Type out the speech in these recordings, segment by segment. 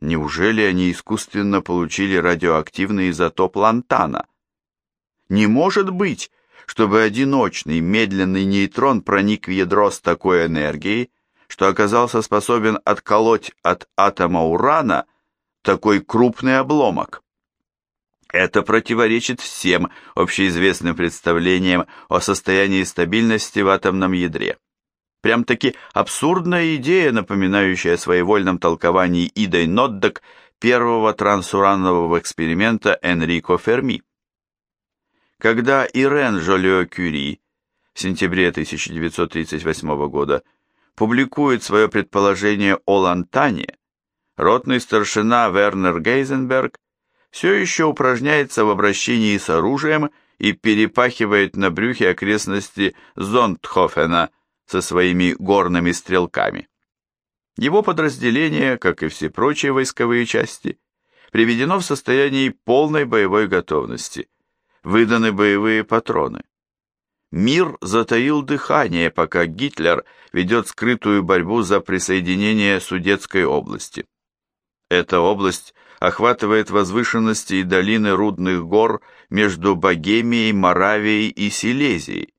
Неужели они искусственно получили радиоактивный изотоп лантана? Не может быть, чтобы одиночный медленный нейтрон проник в ядро с такой энергией, что оказался способен отколоть от атома урана такой крупный обломок. Это противоречит всем общеизвестным представлениям о состоянии стабильности в атомном ядре. Прям-таки абсурдная идея, напоминающая о своевольном толковании Идой Ноддок первого трансуранового эксперимента Энрико Ферми. Когда Ирен Жолио-Кюри в сентябре 1938 года публикует свое предположение о лантане, ротный старшина Вернер Гейзенберг все еще упражняется в обращении с оружием и перепахивает на брюхе окрестности Зондхофена со своими горными стрелками. Его подразделение, как и все прочие войсковые части, приведено в состоянии полной боевой готовности. Выданы боевые патроны. Мир затаил дыхание, пока Гитлер ведет скрытую борьбу за присоединение Судетской области. Эта область охватывает возвышенности и долины рудных гор между Богемией, Моравией и Силезией.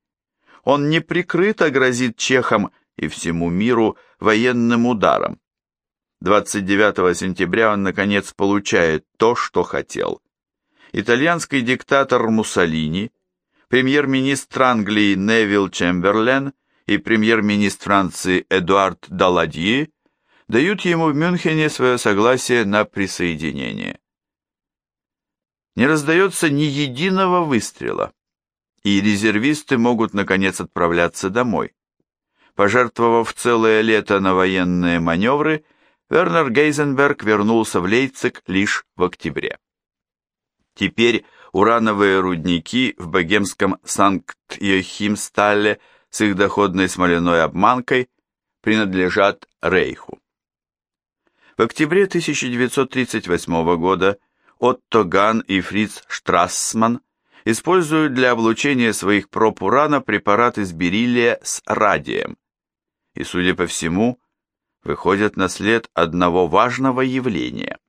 Он неприкрыто грозит чехам и всему миру военным ударом. 29 сентября он, наконец, получает то, что хотел. Итальянский диктатор Муссолини – премьер-министр Англии Невил Чемберлен и премьер-министр Франции Эдуард Даладье дают ему в Мюнхене свое согласие на присоединение. Не раздается ни единого выстрела, и резервисты могут наконец отправляться домой. Пожертвовав целое лето на военные маневры, Вернер Гейзенберг вернулся в Лейпциг лишь в октябре. Теперь урановые рудники в богемском Санкт-Йохимстале с их доходной смоляной обманкой принадлежат Рейху. В октябре 1938 года Отто Ган и Фриц Штрассман используют для облучения своих проб урана препарат из бериллия с радием и, судя по всему, выходят на след одного важного явления –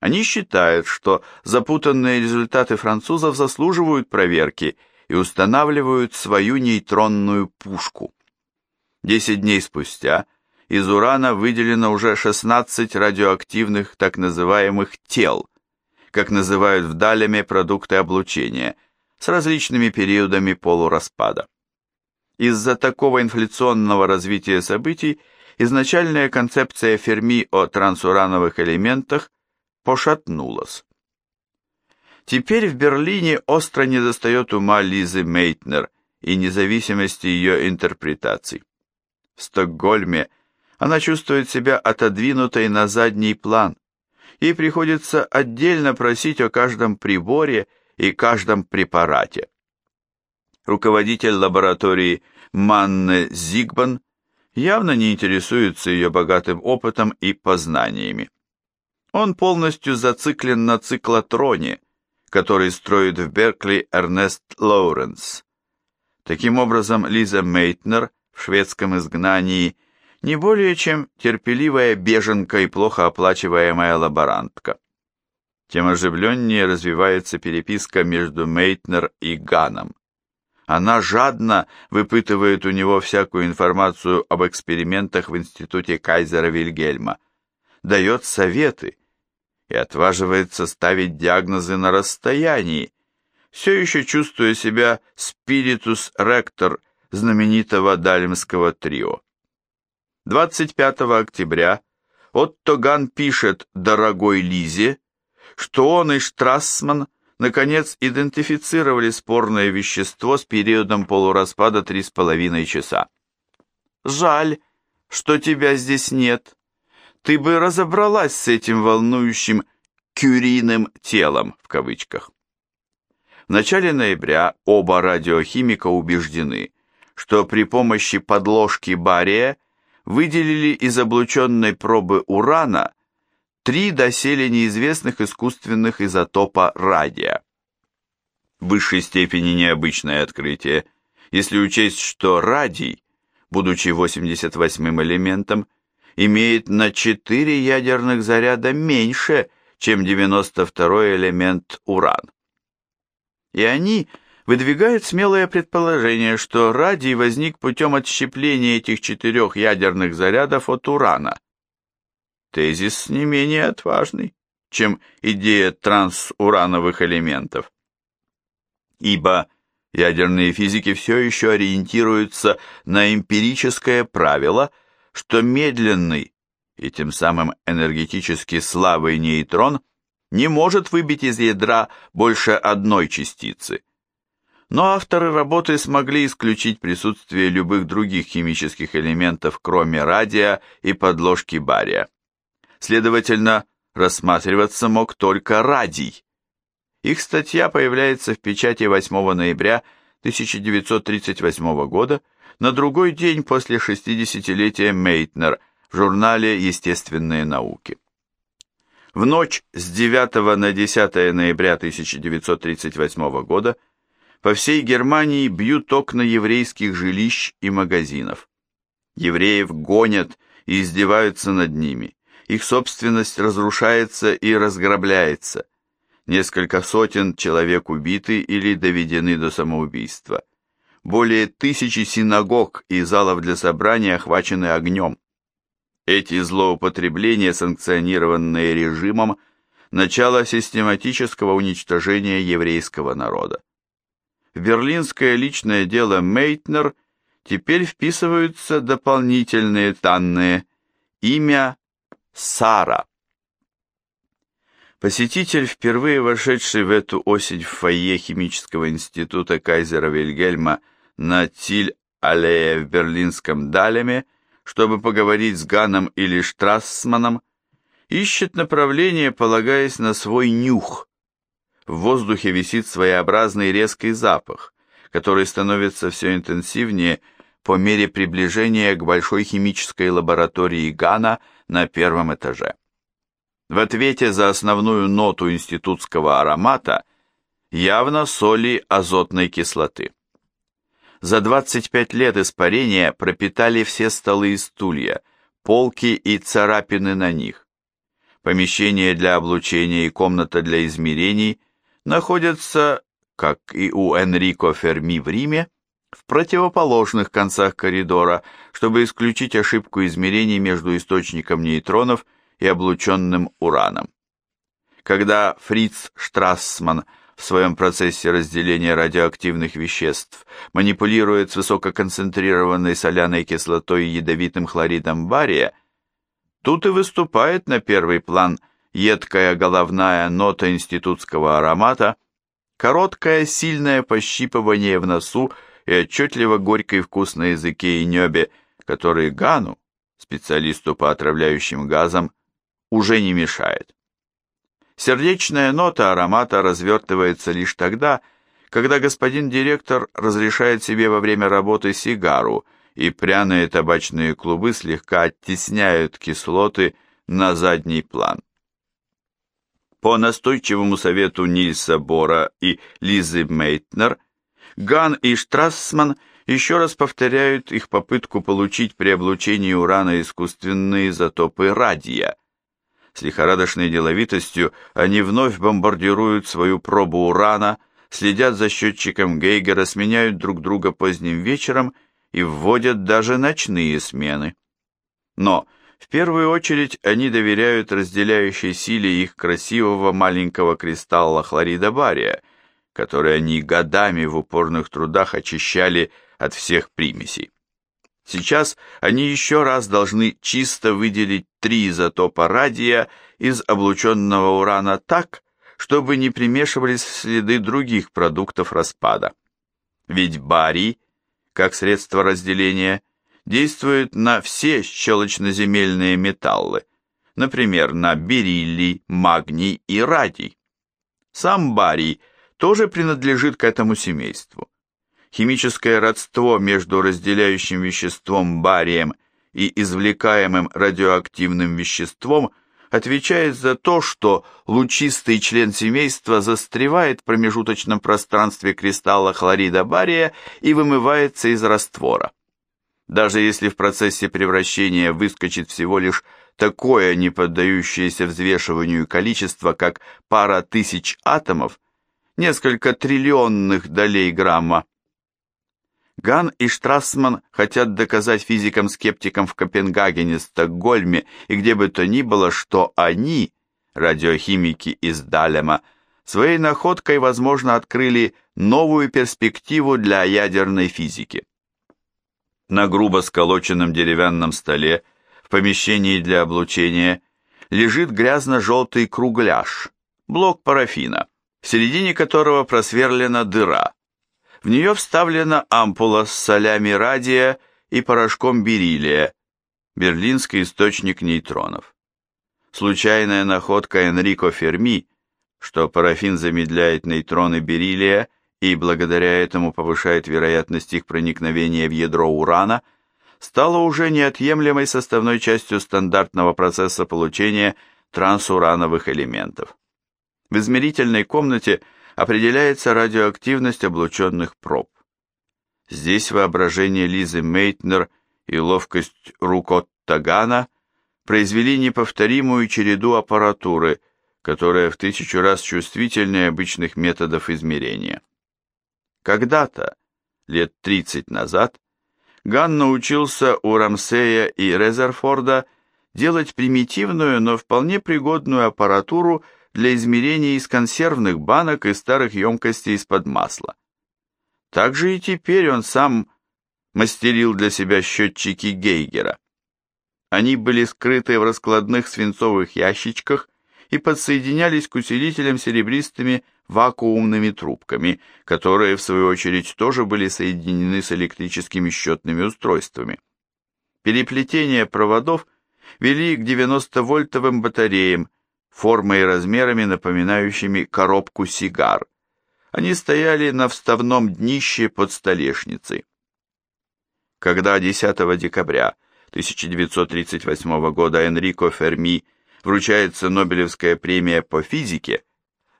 они считают, что запутанные результаты французов заслуживают проверки и устанавливают свою нейтронную пушку. Десять дней спустя из урана выделено уже 16 радиоактивных так называемых тел, как называют в Далеме продукты облучения, с различными периодами полураспада. Из-за такого инфляционного развития событий изначальная концепция Ферми о трансурановых элементах пошатнулась. Теперь в Берлине остро недостает ума Лизы Мейтнер и независимости ее интерпретаций. В Стокгольме она чувствует себя отодвинутой на задний план. Ей приходится отдельно просить о каждом приборе и каждом препарате. Руководитель лаборатории Манне Зигбан явно не интересуется ее богатым опытом и познаниями. Он полностью зациклен на циклотроне, который строит в Беркли Эрнест Лоуренс. Таким образом, Лиза Мейтнер в шведском изгнании не более чем терпеливая беженка и плохо оплачиваемая лаборантка. Тем оживленнее развивается переписка между Мейтнер и Ганом. Она жадно выпытывает у него всякую информацию об экспериментах в институте Кайзера Вильгельма, дает советы и отваживается ставить диагнозы на расстоянии, все еще чувствуя себя спиритус ректор знаменитого дальмского трио. 25 октября Отто Ган пишет дорогой Лизе, что он и Штрассман наконец идентифицировали спорное вещество с периодом полураспада 3,5 часа. «Жаль, что тебя здесь нет», ты бы разобралась с этим волнующим «кюриным телом» в кавычках. В начале ноября оба радиохимика убеждены, что при помощи подложки бария выделили из облученной пробы урана три доселе неизвестных искусственных изотопа радия. В высшей степени необычное открытие, если учесть, что радий, будучи 88-м элементом, имеет на 4 ядерных заряда меньше, чем 92-й элемент уран. И они выдвигают смелое предположение, что радий возник путем отщепления этих четырех ядерных зарядов от урана. Тезис не менее отважный, чем идея трансурановых элементов. Ибо ядерные физики все еще ориентируются на эмпирическое правило, что медленный и тем самым энергетически слабый нейтрон не может выбить из ядра больше одной частицы. Но авторы работы смогли исключить присутствие любых других химических элементов, кроме радия и подложки бария. Следовательно, рассматриваться мог только радий. Их статья появляется в печати 8 ноября 1938 года, на другой день после 60-летия Мейтнер в журнале «Естественные науки». В ночь с 9 на 10 ноября 1938 года по всей Германии бьют окна еврейских жилищ и магазинов. Евреев гонят и издеваются над ними. Их собственность разрушается и разграбляется. Несколько сотен человек убиты или доведены до самоубийства. Более тысячи синагог и залов для собраний охвачены огнем. Эти злоупотребления, санкционированные режимом, начало систематического уничтожения еврейского народа. В берлинское личное дело Мейтнер теперь вписываются дополнительные данные. Имя Сара. Посетитель, впервые вошедший в эту осень в фойе химического института Кайзера Вильгельма на Тиль-аллее в берлинском Далеме, чтобы поговорить с Ганом или Штрассманом, ищет направление, полагаясь на свой нюх. В воздухе висит своеобразный резкий запах, который становится все интенсивнее по мере приближения к большой химической лаборатории Гана на первом этаже. В ответе за основную ноту институтского аромата явно соли азотной кислоты. За 25 лет испарения пропитали все столы и стулья, полки и царапины на них. Помещение для облучения и комната для измерений находятся, как и у Энрико Ферми в Риме, в противоположных концах коридора, чтобы исключить ошибку измерений между источником нейтронов и облученным ураном. Когда Фриц Штрассман – в своем процессе разделения радиоактивных веществ манипулирует с высококонцентрированной соляной кислотой и ядовитым хлоридом бария, тут и выступает на первый план едкая головная нота институтского аромата, короткое сильное пощипывание в носу и отчетливо горький вкус на языке и небе, который Гану, специалисту по отравляющим газам, уже не мешает. Сердечная нота аромата развертывается лишь тогда, когда господин директор разрешает себе во время работы сигару, и пряные табачные клубы слегка оттесняют кислоты на задний план. По настойчивому совету Нильса Бора и Лизы Мейтнер, Ган и Штрассман еще раз повторяют их попытку получить при облучении урана искусственные изотопы радия, с лихорадочной деловитостью они вновь бомбардируют свою пробу урана, следят за счетчиком Гейгера, сменяют друг друга поздним вечером и вводят даже ночные смены. Но в первую очередь они доверяют разделяющей силе их красивого маленького кристалла хлорида бария, который они годами в упорных трудах очищали от всех примесей. Сейчас они еще раз должны чисто выделить три изотопа радия из облученного урана так, чтобы не примешивались следы других продуктов распада. Ведь барий, как средство разделения, действует на все щелочноземельные металлы, например, на бериллий, магний и радий. Сам барий тоже принадлежит к этому семейству химическое родство между разделяющим веществом барием и извлекаемым радиоактивным веществом отвечает за то, что лучистый член семейства застревает в промежуточном пространстве кристалла хлорида бария и вымывается из раствора. Даже если в процессе превращения выскочит всего лишь такое не поддающееся взвешиванию количество, как пара тысяч атомов, несколько триллионных долей грамма. Ган и Штрассман хотят доказать физикам-скептикам в Копенгагене, Стокгольме и где бы то ни было, что они, радиохимики из Далема, своей находкой, возможно, открыли новую перспективу для ядерной физики. На грубо сколоченном деревянном столе в помещении для облучения лежит грязно-желтый кругляш, блок парафина, в середине которого просверлена дыра. В нее вставлена ампула с солями радия и порошком бериллия, берлинский источник нейтронов. Случайная находка Энрико Ферми, что парафин замедляет нейтроны бериллия и благодаря этому повышает вероятность их проникновения в ядро урана, стала уже неотъемлемой составной частью стандартного процесса получения трансурановых элементов. В измерительной комнате определяется радиоактивность облученных проб. Здесь воображение Лизы Мейтнер и ловкость рук Тагана произвели неповторимую череду аппаратуры, которая в тысячу раз чувствительнее обычных методов измерения. Когда-то, лет 30 назад, Ган научился у Рамсея и Резерфорда делать примитивную, но вполне пригодную аппаратуру для измерения из консервных банок и старых емкостей из-под масла. Также и теперь он сам мастерил для себя счетчики Гейгера. Они были скрыты в раскладных свинцовых ящичках и подсоединялись к усилителям серебристыми вакуумными трубками, которые, в свою очередь, тоже были соединены с электрическими счетными устройствами. Переплетение проводов вели к 90-вольтовым батареям, формой и размерами напоминающими коробку сигар. Они стояли на вставном днище под столешницей. Когда 10 декабря 1938 года Энрико Ферми вручается Нобелевская премия по физике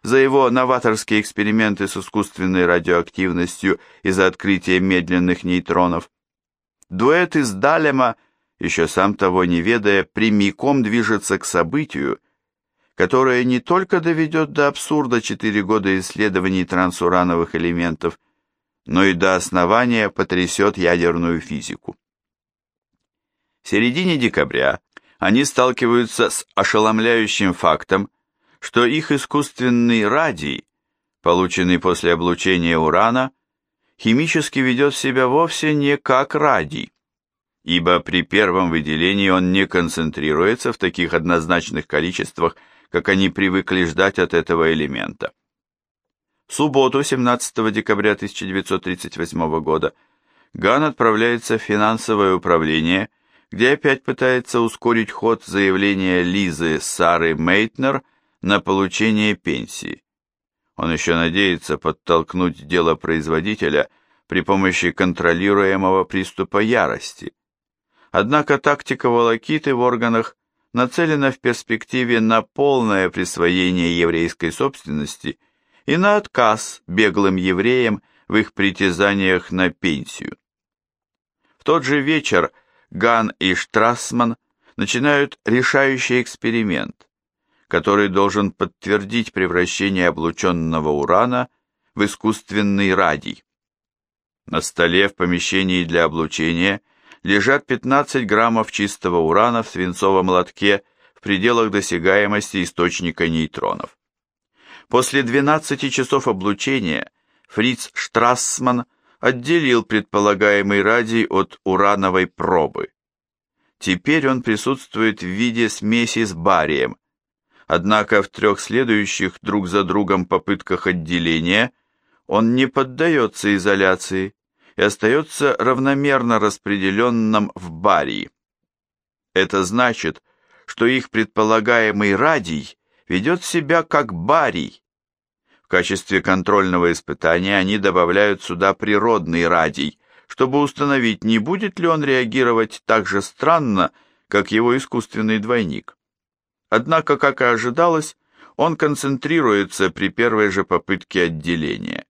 за его новаторские эксперименты с искусственной радиоактивностью и за открытие медленных нейтронов. Дуэт из Далема, еще сам того не ведая, прямиком движется к событию, которое не только доведет до абсурда четыре года исследований трансурановых элементов, но и до основания потрясет ядерную физику. В середине декабря они сталкиваются с ошеломляющим фактом, что их искусственный радий, полученный после облучения урана, химически ведет себя вовсе не как радий, ибо при первом выделении он не концентрируется в таких однозначных количествах, как они привыкли ждать от этого элемента. В субботу, 17 декабря 1938 года, Ган отправляется в финансовое управление – где опять пытается ускорить ход заявления Лизы Сары Мейтнер на получение пенсии. Он еще надеется подтолкнуть дело производителя при помощи контролируемого приступа ярости. Однако тактика волокиты в органах нацелена в перспективе на полное присвоение еврейской собственности и на отказ беглым евреям в их притязаниях на пенсию. В тот же вечер Ган и Штрассман начинают решающий эксперимент, который должен подтвердить превращение облученного урана в искусственный радий. На столе в помещении для облучения лежат 15 граммов чистого урана в свинцовом лотке в пределах досягаемости источника нейтронов. После 12 часов облучения Фриц Штрассман – отделил предполагаемый радий от урановой пробы. Теперь он присутствует в виде смеси с барием, однако в трех следующих друг за другом попытках отделения он не поддается изоляции и остается равномерно распределенным в барии. Это значит, что их предполагаемый радий ведет себя как барий, качестве контрольного испытания они добавляют сюда природный радий, чтобы установить, не будет ли он реагировать так же странно, как его искусственный двойник. Однако, как и ожидалось, он концентрируется при первой же попытке отделения.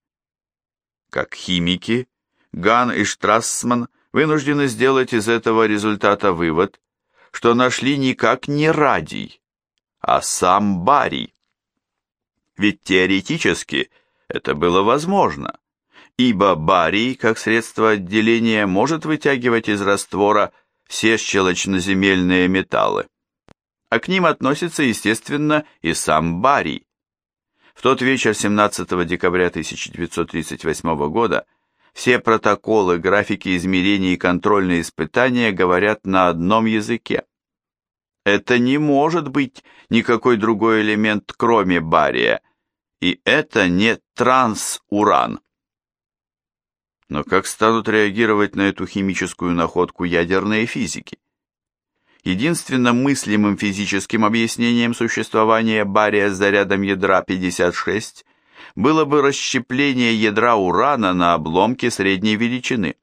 Как химики, Ган и Штрассман вынуждены сделать из этого результата вывод, что нашли никак не радий, а сам барий. Ведь теоретически это было возможно, ибо барий, как средство отделения, может вытягивать из раствора все щелочноземельные металлы. А к ним относится, естественно, и сам барий. В тот вечер 17 декабря 1938 года все протоколы, графики измерений и контрольные испытания говорят на одном языке. Это не может быть никакой другой элемент, кроме бария, и это не трансуран. Но как станут реагировать на эту химическую находку ядерные физики? Единственным мыслимым физическим объяснением существования бария с зарядом ядра 56 было бы расщепление ядра урана на обломки средней величины.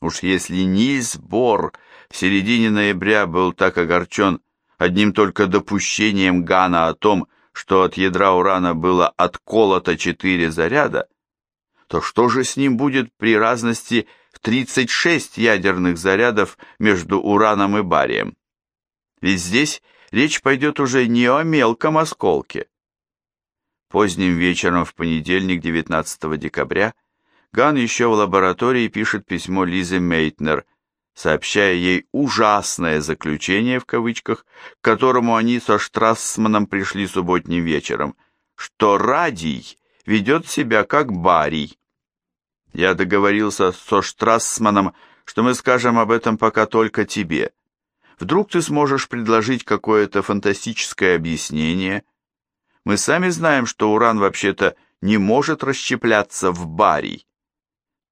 Уж если Нильс Бор в середине ноября был так огорчен одним только допущением Гана о том, что от ядра урана было отколото четыре заряда, то что же с ним будет при разности 36 ядерных зарядов между ураном и барием? Ведь здесь речь пойдет уже не о мелком осколке. Поздним вечером в понедельник 19 декабря Ган еще в лаборатории пишет письмо Лизе Мейтнер, сообщая ей ужасное заключение в кавычках, к которому они со Штрассманом пришли субботним вечером, что радий ведет себя как барий. Я договорился со Штрассманом, что мы скажем об этом пока только тебе. Вдруг ты сможешь предложить какое-то фантастическое объяснение. Мы сами знаем, что уран вообще-то не может расщепляться в барий.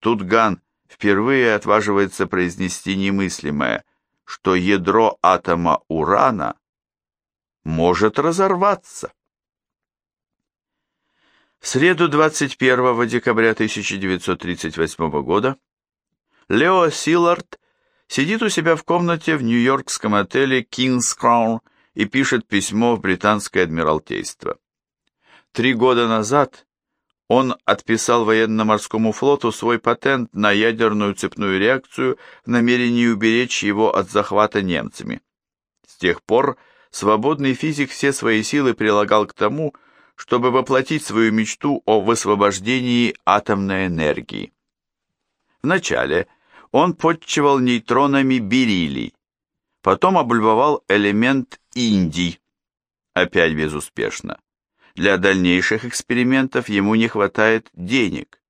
Тут Ган впервые отваживается произнести немыслимое, что ядро атома урана может разорваться. В среду 21 декабря 1938 года Лео Силард сидит у себя в комнате в нью-йоркском отеле King's Crown и пишет письмо в британское адмиралтейство. Три года назад он отписал военно-морскому флоту свой патент на ядерную цепную реакцию в намерении уберечь его от захвата немцами. С тех пор свободный физик все свои силы прилагал к тому, чтобы воплотить свою мечту о высвобождении атомной энергии. Вначале он подчивал нейтронами бериллий, потом облюбовал элемент индий, опять безуспешно. Для дальнейших экспериментов ему не хватает денег.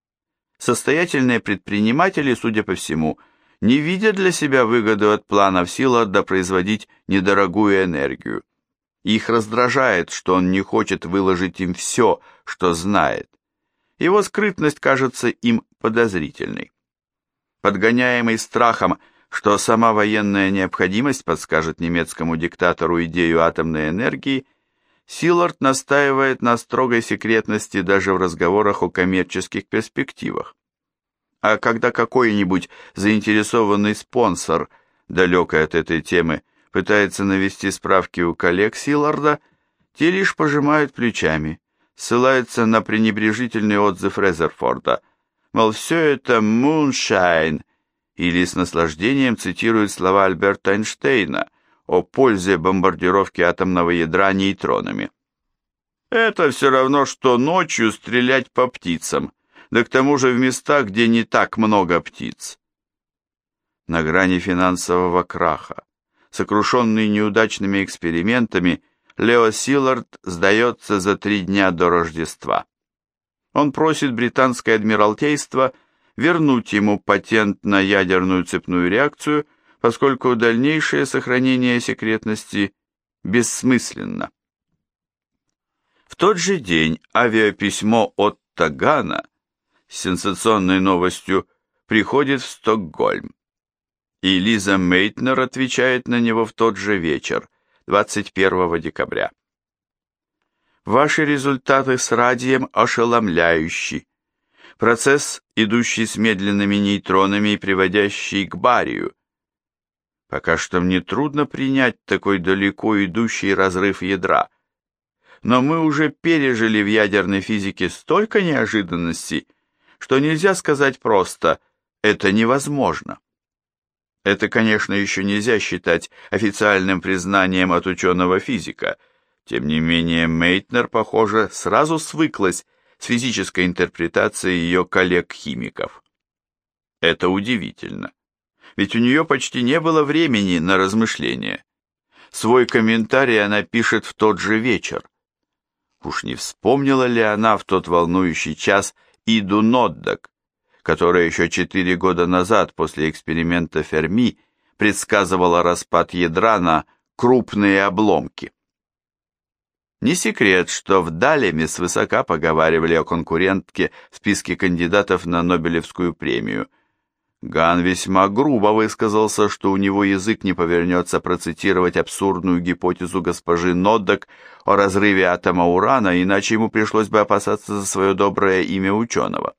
Состоятельные предприниматели, судя по всему, не видят для себя выгоду от планов Силарда производить недорогую энергию. Их раздражает, что он не хочет выложить им все, что знает. Его скрытность кажется им подозрительной. Подгоняемый страхом, что сама военная необходимость подскажет немецкому диктатору идею атомной энергии, Силард настаивает на строгой секретности даже в разговорах о коммерческих перспективах. А когда какой-нибудь заинтересованный спонсор, далекий от этой темы, пытается навести справки у коллег Силарда, те лишь пожимают плечами, ссылаются на пренебрежительный отзыв Резерфорда, мол, все это «муншайн», или с наслаждением цитируют слова Альберта Эйнштейна о пользе бомбардировки атомного ядра нейтронами. Это все равно, что ночью стрелять по птицам, да к тому же в местах, где не так много птиц. На грани финансового краха, сокрушенный неудачными экспериментами, Лео Силард сдается за три дня до Рождества. Он просит британское адмиралтейство вернуть ему патент на ядерную цепную реакцию, поскольку дальнейшее сохранение секретности бессмысленно. В тот же день авиаписьмо от Тагана с сенсационной новостью приходит в Стокгольм и Лиза Мейтнер отвечает на него в тот же вечер, 21 декабря. Ваши результаты с радием ошеломляющий. Процесс, идущий с медленными нейтронами и приводящий к барию. Пока что мне трудно принять такой далеко идущий разрыв ядра. Но мы уже пережили в ядерной физике столько неожиданностей, что нельзя сказать просто «это невозможно». Это, конечно, еще нельзя считать официальным признанием от ученого-физика. Тем не менее, Мейтнер, похоже, сразу свыклась с физической интерпретацией ее коллег-химиков. Это удивительно, ведь у нее почти не было времени на размышления. Свой комментарий она пишет в тот же вечер. Уж не вспомнила ли она в тот волнующий час Иду Ноддак, которая еще четыре года назад после эксперимента Ферми предсказывала распад ядра на крупные обломки. Не секрет, что в Далеме свысока поговаривали о конкурентке в списке кандидатов на Нобелевскую премию. Ган весьма грубо высказался, что у него язык не повернется процитировать абсурдную гипотезу госпожи Ноддок о разрыве атома урана, иначе ему пришлось бы опасаться за свое доброе имя ученого.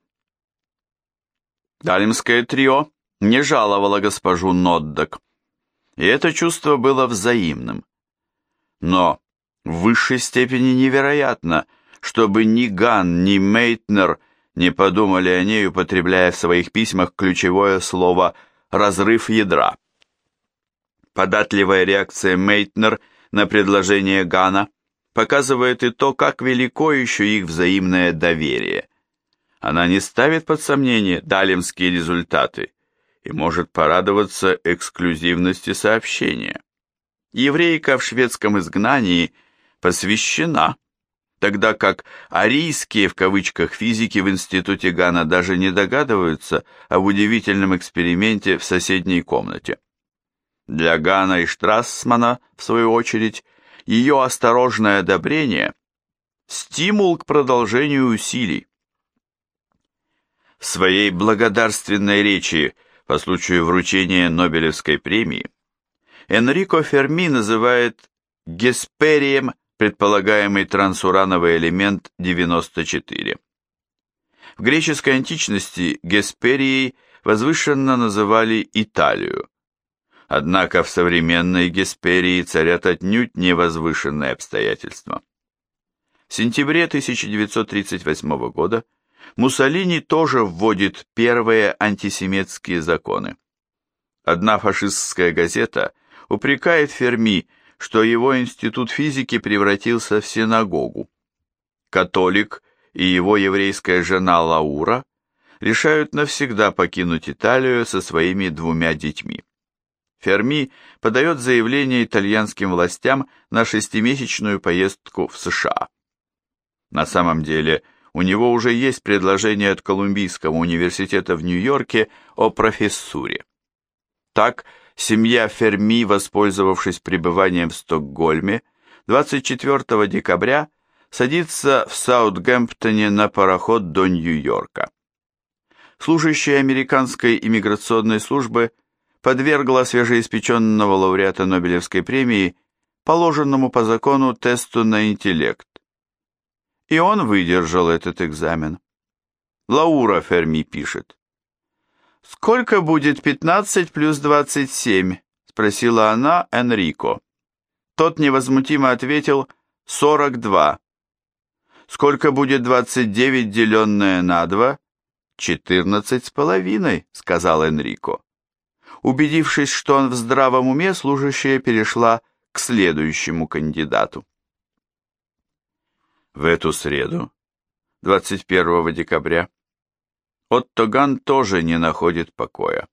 Далимское трио не жаловало госпожу Ноддок, и это чувство было взаимным. Но в высшей степени невероятно, чтобы ни Ган, ни Мейтнер не подумали о ней, употребляя в своих письмах ключевое слово «разрыв ядра». Податливая реакция Мейтнер на предложение Гана показывает и то, как велико еще их взаимное доверие. Она не ставит под сомнение далимские результаты и может порадоваться эксклюзивности сообщения. Еврейка в шведском изгнании посвящена, тогда как «арийские» в кавычках физики в институте Гана даже не догадываются об удивительном эксперименте в соседней комнате. Для Гана и Штрассмана, в свою очередь, ее осторожное одобрение – стимул к продолжению усилий. В своей благодарственной речи по случаю вручения Нобелевской премии Энрико Ферми называет гесперием предполагаемый трансурановый элемент 94. В греческой античности Гесперией возвышенно называли Италию. Однако в современной Гесперии царят отнюдь невозвышенные обстоятельства. В сентябре 1938 года Муссолини тоже вводит первые антисемитские законы. Одна фашистская газета упрекает Ферми, что его институт физики превратился в синагогу. Католик и его еврейская жена Лаура решают навсегда покинуть Италию со своими двумя детьми. Ферми подает заявление итальянским властям на шестимесячную поездку в США. На самом деле, у него уже есть предложение от Колумбийского университета в Нью-Йорке о профессуре. Так, семья Ферми, воспользовавшись пребыванием в Стокгольме, 24 декабря садится в Саутгемптоне на пароход до Нью-Йорка. Служащая американской иммиграционной службы подвергла свежеиспеченного лауреата Нобелевской премии положенному по закону тесту на интеллект. И он выдержал этот экзамен. Лаура Ферми пишет. «Сколько будет 15 плюс 27?» – спросила она Энрико. Тот невозмутимо ответил «42». «Сколько будет 29, деленное на 2?» «Четырнадцать с половиной», — сказал Энрико. Убедившись, что он в здравом уме, служащая перешла к следующему кандидату. В эту среду, 21 декабря, Отто Ган тоже не находит покоя.